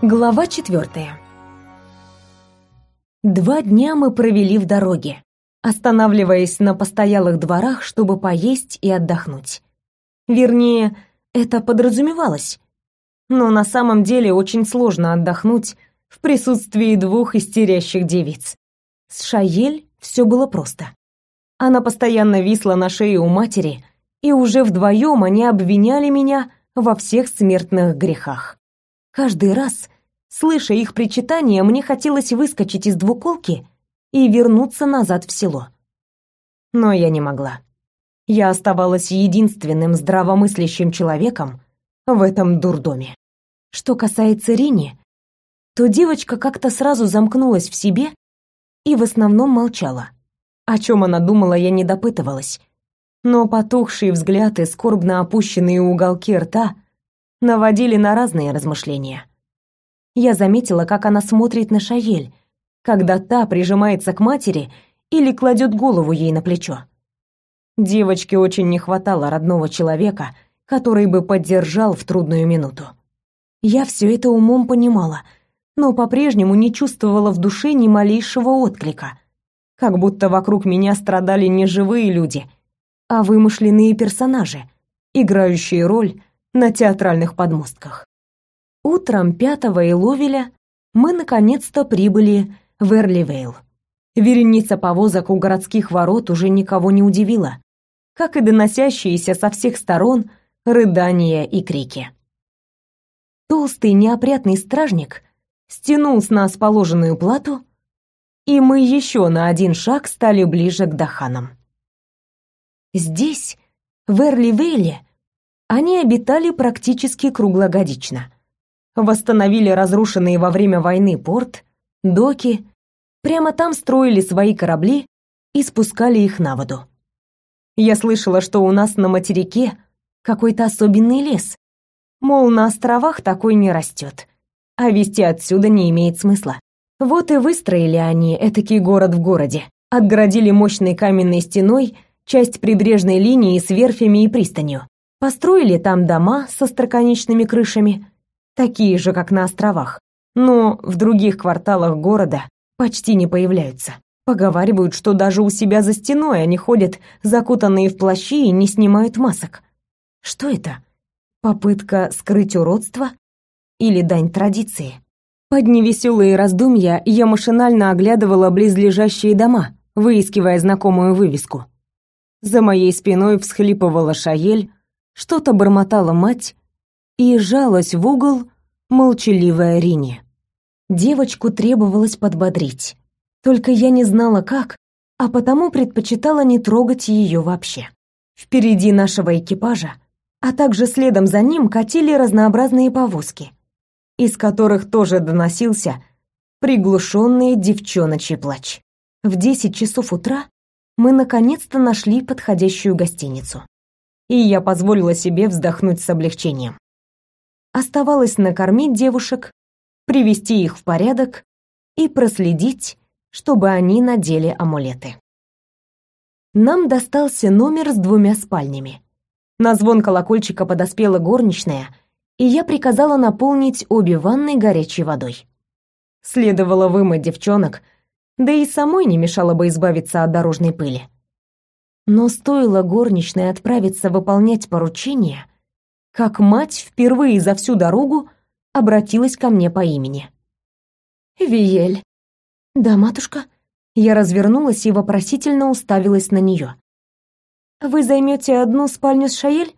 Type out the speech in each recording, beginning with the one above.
Глава четвертая. Два дня мы провели в дороге, останавливаясь на постоялых дворах, чтобы поесть и отдохнуть. Вернее, это подразумевалось. Но на самом деле очень сложно отдохнуть в присутствии двух истерящих девиц. С Шаель все было просто. Она постоянно висла на шее у матери, и уже вдвоем они обвиняли меня во всех смертных грехах. Каждый раз, слыша их причитания, мне хотелось выскочить из двуколки и вернуться назад в село. Но я не могла. Я оставалась единственным здравомыслящим человеком в этом дурдоме. Что касается Рини, то девочка как-то сразу замкнулась в себе и в основном молчала. О чем она думала, я не допытывалась. Но потухший взгляд и скорбно опущенные уголки рта — наводили на разные размышления. Я заметила, как она смотрит на Шаель, когда та прижимается к матери или кладет голову ей на плечо. Девочке очень не хватало родного человека, который бы поддержал в трудную минуту. Я все это умом понимала, но по-прежнему не чувствовала в душе ни малейшего отклика, как будто вокруг меня страдали не живые люди, а вымышленные персонажи, играющие роль на театральных подмостках. Утром 5 Иловеля мы наконец-то прибыли в Эрливейл. Вереница повозок у городских ворот уже никого не удивила, как и доносящиеся со всех сторон рыдания и крики. Толстый неопрятный стражник стянул с нас положенную плату, и мы еще на один шаг стали ближе к Даханам. Здесь, в Эрливейле, они обитали практически круглогодично. Восстановили разрушенные во время войны порт, доки, прямо там строили свои корабли и спускали их на воду. Я слышала, что у нас на материке какой-то особенный лес, мол, на островах такой не растет, а везти отсюда не имеет смысла. Вот и выстроили они этакий город в городе, отгородили мощной каменной стеной часть прибрежной линии с верфями и пристанью, Построили там дома со строконечными крышами, такие же, как на островах, но в других кварталах города почти не появляются. Поговаривают, что даже у себя за стеной они ходят, закутанные в плащи и не снимают масок. Что это? Попытка скрыть уродство или дань традиции? Под невеселые раздумья я машинально оглядывала близлежащие дома, выискивая знакомую вывеску. За моей спиной всхлипывала Шаель, что-то бормотала мать и жалась в угол молчаливая Рине. Девочку требовалось подбодрить. Только я не знала как, а потому предпочитала не трогать ее вообще. Впереди нашего экипажа, а также следом за ним катили разнообразные повозки, из которых тоже доносился приглушенный девчоночий плач. В десять часов утра мы наконец-то нашли подходящую гостиницу и я позволила себе вздохнуть с облегчением. Оставалось накормить девушек, привести их в порядок и проследить, чтобы они надели амулеты. Нам достался номер с двумя спальнями. На звон колокольчика подоспела горничная, и я приказала наполнить обе ванны горячей водой. Следовало вымыть девчонок, да и самой не мешало бы избавиться от дорожной пыли. Но стоило горничной отправиться выполнять поручение, как мать впервые за всю дорогу обратилась ко мне по имени. «Виель». «Да, матушка». Я развернулась и вопросительно уставилась на нее. «Вы займете одну спальню с Шаель?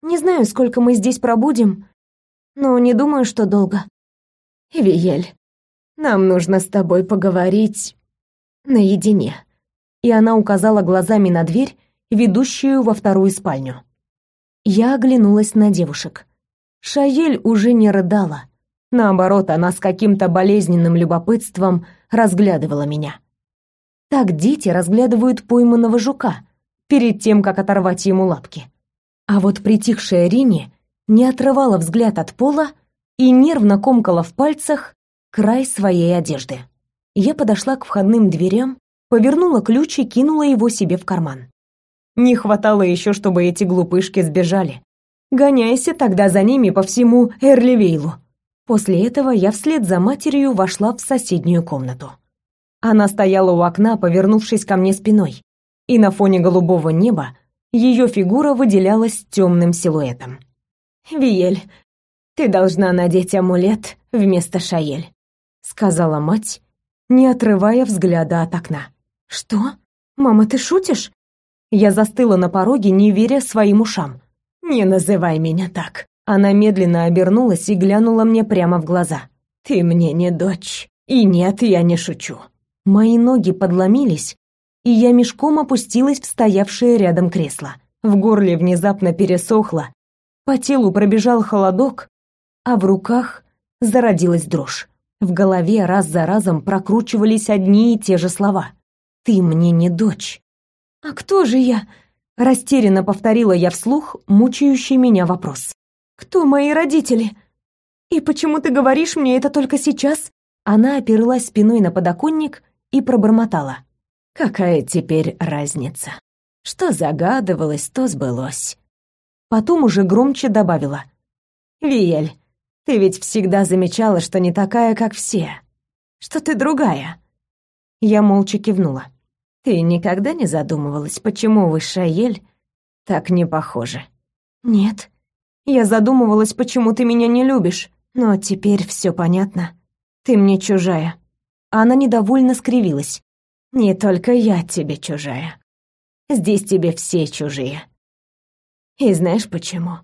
Не знаю, сколько мы здесь пробудем, но не думаю, что долго». «Виель, нам нужно с тобой поговорить наедине» и она указала глазами на дверь, ведущую во вторую спальню. Я оглянулась на девушек. Шаель уже не рыдала. Наоборот, она с каким-то болезненным любопытством разглядывала меня. Так дети разглядывают пойманного жука перед тем, как оторвать ему лапки. А вот притихшая Рине не отрывала взгляд от пола и нервно комкала в пальцах край своей одежды. Я подошла к входным дверям повернула ключ и кинула его себе в карман. Не хватало еще, чтобы эти глупышки сбежали. Гоняйся тогда за ними по всему Эрливейлу. После этого я вслед за матерью вошла в соседнюю комнату. Она стояла у окна, повернувшись ко мне спиной, и на фоне голубого неба ее фигура выделялась темным силуэтом. «Виель, ты должна надеть амулет вместо Шаель», — сказала мать, не отрывая взгляда от окна. «Что? Мама, ты шутишь?» Я застыла на пороге, не веря своим ушам. «Не называй меня так». Она медленно обернулась и глянула мне прямо в глаза. «Ты мне не дочь. И нет, я не шучу». Мои ноги подломились, и я мешком опустилась в стоявшее рядом кресло. В горле внезапно пересохло, по телу пробежал холодок, а в руках зародилась дрожь. В голове раз за разом прокручивались одни и те же слова. «Ты мне не дочь». «А кто же я?» Растерянно повторила я вслух мучающий меня вопрос. «Кто мои родители? И почему ты говоришь мне это только сейчас?» Она оперлась спиной на подоконник и пробормотала. «Какая теперь разница? Что загадывалось, то сбылось». Потом уже громче добавила. «Виель, ты ведь всегда замечала, что не такая, как все. Что ты другая». Я молча кивнула. «Ты никогда не задумывалась, почему высшая ель так не похожа?» «Нет», я задумывалась, почему ты меня не любишь, но теперь все понятно. Ты мне чужая. Она недовольно скривилась. Не только я тебе чужая. Здесь тебе все чужие. И знаешь почему?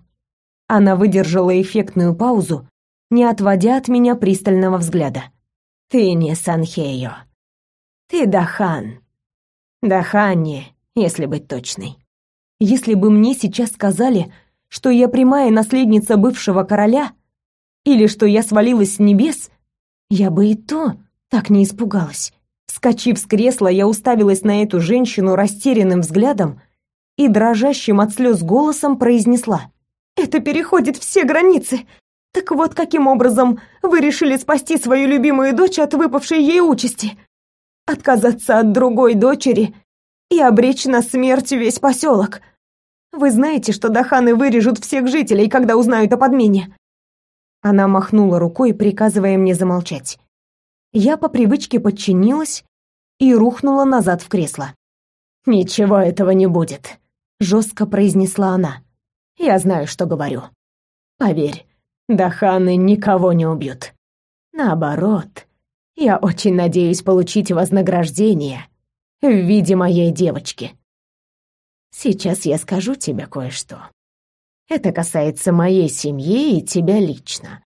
Она выдержала эффектную паузу, не отводя от меня пристального взгляда. Ты не Санхеё. Ты Дахан. Дахани, если быть точной. Если бы мне сейчас сказали, что я прямая наследница бывшего короля или что я свалилась с небес, я бы и то так не испугалась. Вскочив с кресла, я уставилась на эту женщину растерянным взглядом и дрожащим от слез голосом произнесла. «Это переходит все границы. Так вот, каким образом вы решили спасти свою любимую дочь от выпавшей ей участи? Отказаться от другой дочери и обречь на смерть весь поселок?» Вы знаете, что даханы вырежут всех жителей, когда узнают о подмене?» Она махнула рукой, приказывая мне замолчать. Я по привычке подчинилась и рухнула назад в кресло. «Ничего этого не будет», — жестко произнесла она. «Я знаю, что говорю. Поверь, даханы никого не убьют. Наоборот, я очень надеюсь получить вознаграждение в виде моей девочки. Сейчас я скажу тебе кое-что. Это касается моей семьи и тебя лично.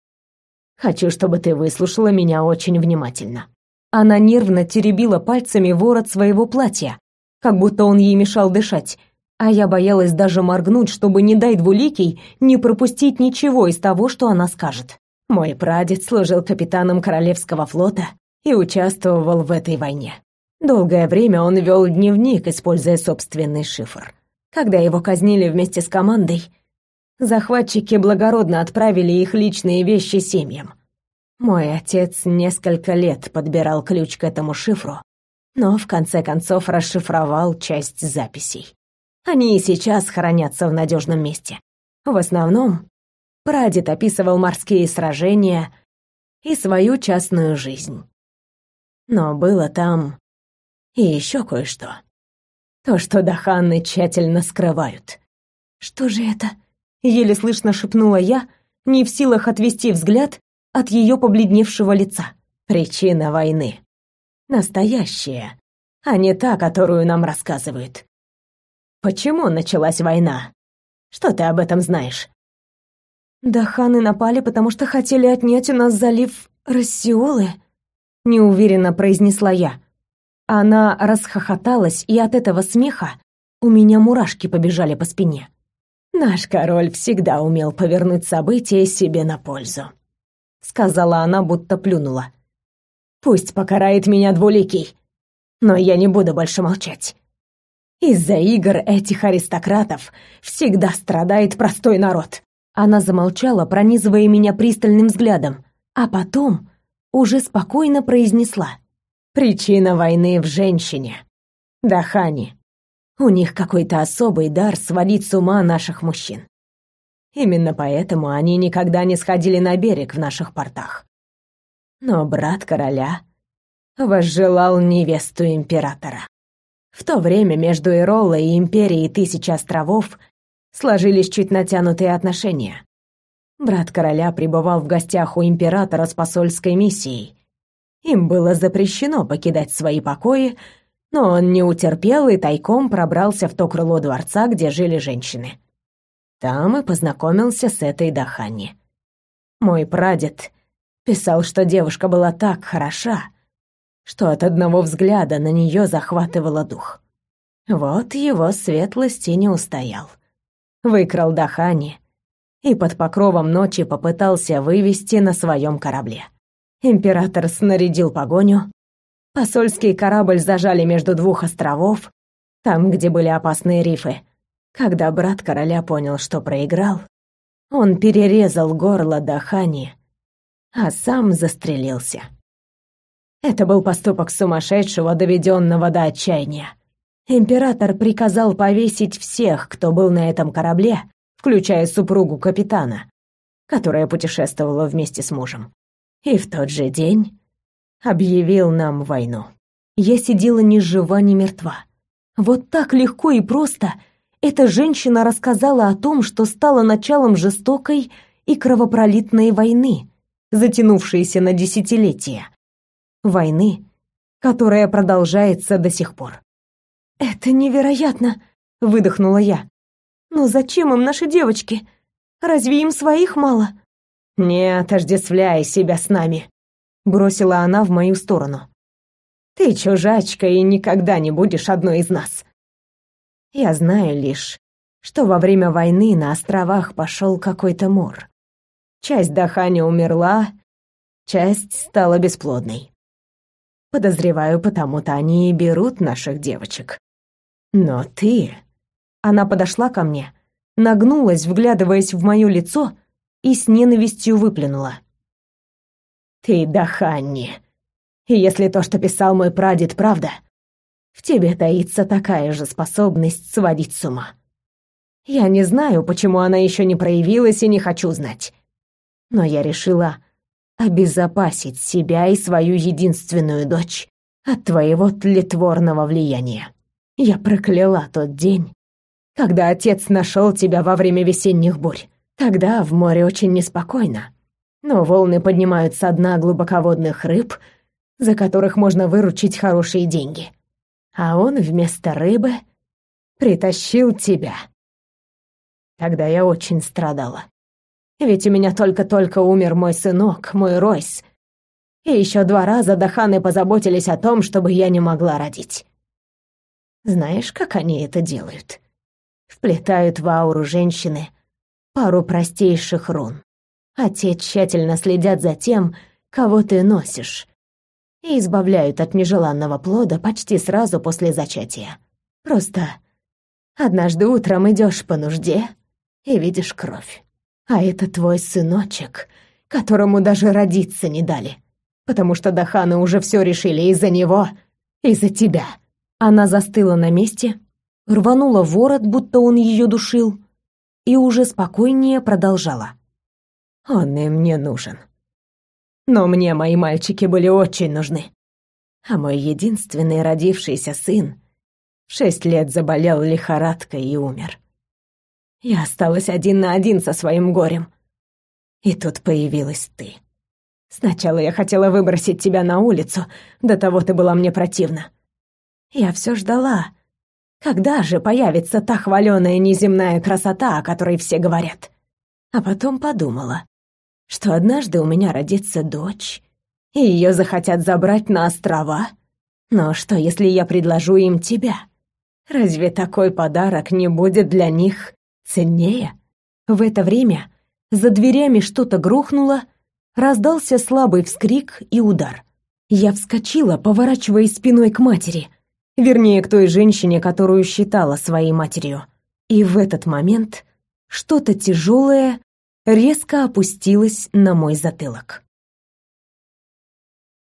Хочу, чтобы ты выслушала меня очень внимательно. Она нервно теребила пальцами ворот своего платья, как будто он ей мешал дышать, а я боялась даже моргнуть, чтобы, не дай двуликий, не пропустить ничего из того, что она скажет. Мой прадед служил капитаном Королевского флота и участвовал в этой войне. Долгое время он вел дневник, используя собственный шифр. Когда его казнили вместе с командой, захватчики благородно отправили их личные вещи семьям. Мой отец несколько лет подбирал ключ к этому шифру, но в конце концов расшифровал часть записей. Они и сейчас хранятся в надежном месте. В основном прадед описывал морские сражения и свою частную жизнь. Но было там и еще кое-что. То, что Даханны тщательно скрывают. Что же это? Еле слышно шепнула я, не в силах отвести взгляд от ее побледневшего лица. Причина войны. Настоящая, а не та, которую нам рассказывают. Почему началась война? Что ты об этом знаешь? Даханы напали, потому что хотели отнять у нас залив Рассиолы, неуверенно произнесла я. Она расхохоталась, и от этого смеха у меня мурашки побежали по спине. Наш король всегда умел повернуть события себе на пользу, сказала она, будто плюнула. Пусть покарает меня двуликий, но я не буду больше молчать. Из-за игр этих аристократов всегда страдает простой народ. Она замолчала, пронизывая меня пристальным взглядом, а потом уже спокойно произнесла: Причина войны в женщине. Дахани. У них какой-то особый дар сводить с ума наших мужчин. Именно поэтому они никогда не сходили на берег в наших портах. Но брат короля возжелал невесту императора. В то время между Иролой и Империей Тысячи Островов сложились чуть натянутые отношения. Брат короля пребывал в гостях у императора с посольской миссией. Им было запрещено покидать свои покои, но он не утерпел и тайком пробрался в то крыло дворца, где жили женщины. Там и познакомился с этой Дахани. Мой прадед писал, что девушка была так хороша, что от одного взгляда на нее захватывало дух. Вот его светлости не устоял. Выкрал Дахани и под покровом ночи попытался вывести на своем корабле. Император снарядил погоню. Посольский корабль зажали между двух островов, там, где были опасные рифы. Когда брат короля понял, что проиграл, он перерезал горло Дахани, а сам застрелился. Это был поступок сумасшедшего, доведенного до отчаяния. Император приказал повесить всех, кто был на этом корабле, включая супругу капитана, которая путешествовала вместе с мужем. И в тот же день объявил нам войну. Я сидела ни жива, ни мертва. Вот так легко и просто — эта женщина рассказала о том, что стало началом жестокой и кровопролитной войны, затянувшейся на десятилетия. Войны, которая продолжается до сих пор. «Это невероятно!» — выдохнула я. «Но зачем им наши девочки? Разве им своих мало?» «Не отождествляй себя с нами», — бросила она в мою сторону. «Ты чужачка и никогда не будешь одной из нас. Я знаю лишь, что во время войны на островах пошел какой-то мор. Часть Дахани умерла, часть стала бесплодной. Подозреваю, потому-то они и берут наших девочек. Но ты... Она подошла ко мне, нагнулась, вглядываясь в мое лицо, и с ненавистью выплюнула. «Ты Даханни. И если то, что писал мой прадед, правда, в тебе таится такая же способность сводить с ума. Я не знаю, почему она еще не проявилась и не хочу знать. Но я решила обезопасить себя и свою единственную дочь от твоего тлетворного влияния. Я прокляла тот день, когда отец нашел тебя во время весенних бурь. Тогда в море очень неспокойно, но волны поднимают со дна глубоководных рыб, за которых можно выручить хорошие деньги а он вместо рыбы притащил тебя. Тогда я очень страдала. Ведь у меня только-только умер мой сынок, мой Ройс. И еще два раза Даханы позаботились о том, чтобы я не могла родить. Знаешь, как они это делают? Вплетают в ауру женщины пару простейших рун, а те тщательно следят за тем, кого ты носишь, и избавляют от нежеланного плода почти сразу после зачатия. Просто однажды утром идешь по нужде и видишь кровь. А это твой сыночек, которому даже родиться не дали, потому что Даханы уже все решили из-за него, из-за тебя. Она застыла на месте, рванула ворот, будто он ее душил, и уже спокойнее продолжала. «Он и мне нужен. Но мне мои мальчики были очень нужны. А мой единственный родившийся сын шесть лет заболел лихорадкой и умер. Я осталась один на один со своим горем. И тут появилась ты. Сначала я хотела выбросить тебя на улицу, до того ты была мне противна. Я все ждала, когда же появится та хваленая неземная красота, о которой все говорят. А потом подумала, что однажды у меня родится дочь, и ее захотят забрать на острова. Но что, если я предложу им тебя? Разве такой подарок не будет для них ценнее? В это время за дверями что-то грохнуло, раздался слабый вскрик и удар. Я вскочила, поворачиваясь спиной к матери, вернее, к той женщине, которую считала своей матерью. И в этот момент что-то тяжелое резко опустилась на мой затылок.